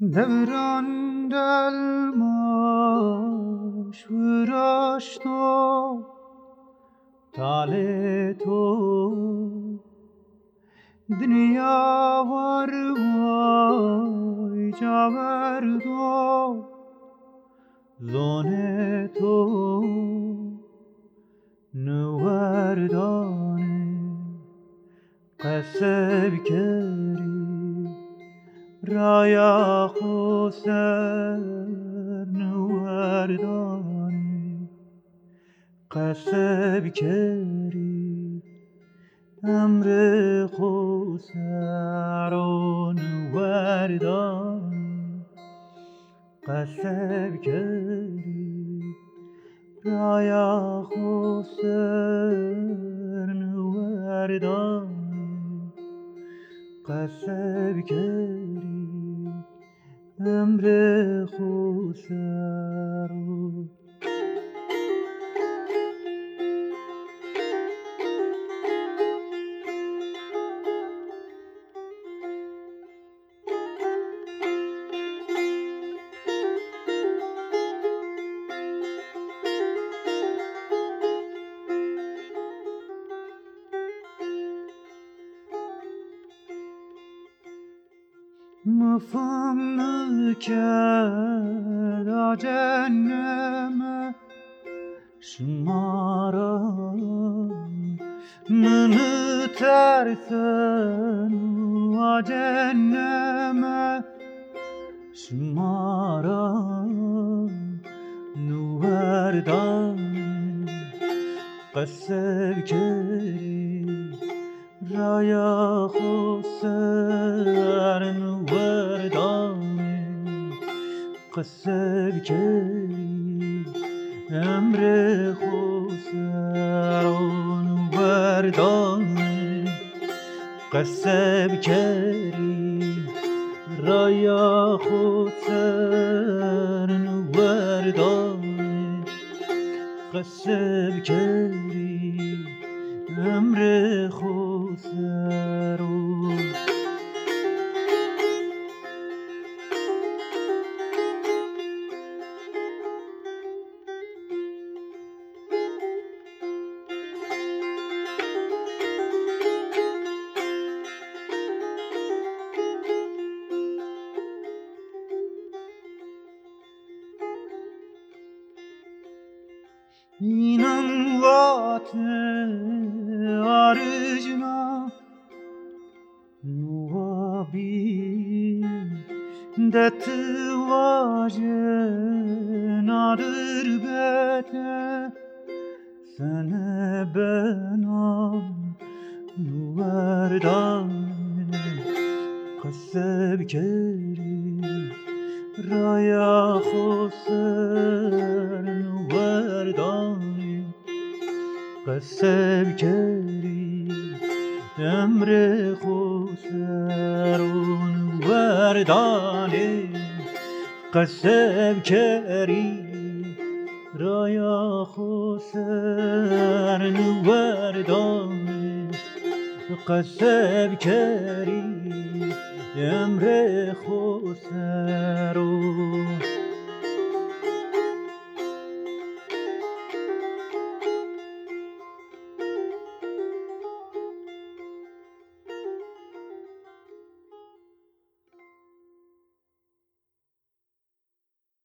Devran delmaş vıraşto Tale Dünya var vay caverdo Zone Nuverdane Qeseb keri Raya خوسر نوردانی قصب کری امر خوسر و نوردانی قصب کری رaya خوسر نوردانی قصب کری. امر خوسر مفهوم کرد جنم شما را من ترسن و جنم شما را نوردان قصر کری رایا خسر قصه کری امر خسران وردان قصه کری رایا خسران وردان قصه کری امر خسران İnan vate arıcına Nuabi deti vacen arır bete. Sene benam nuverdan Kaseb keri raya khoseb قصب کری امر خوسرون وردانی قصب کری رایا خوسر وردانی قصب کری امر خسرو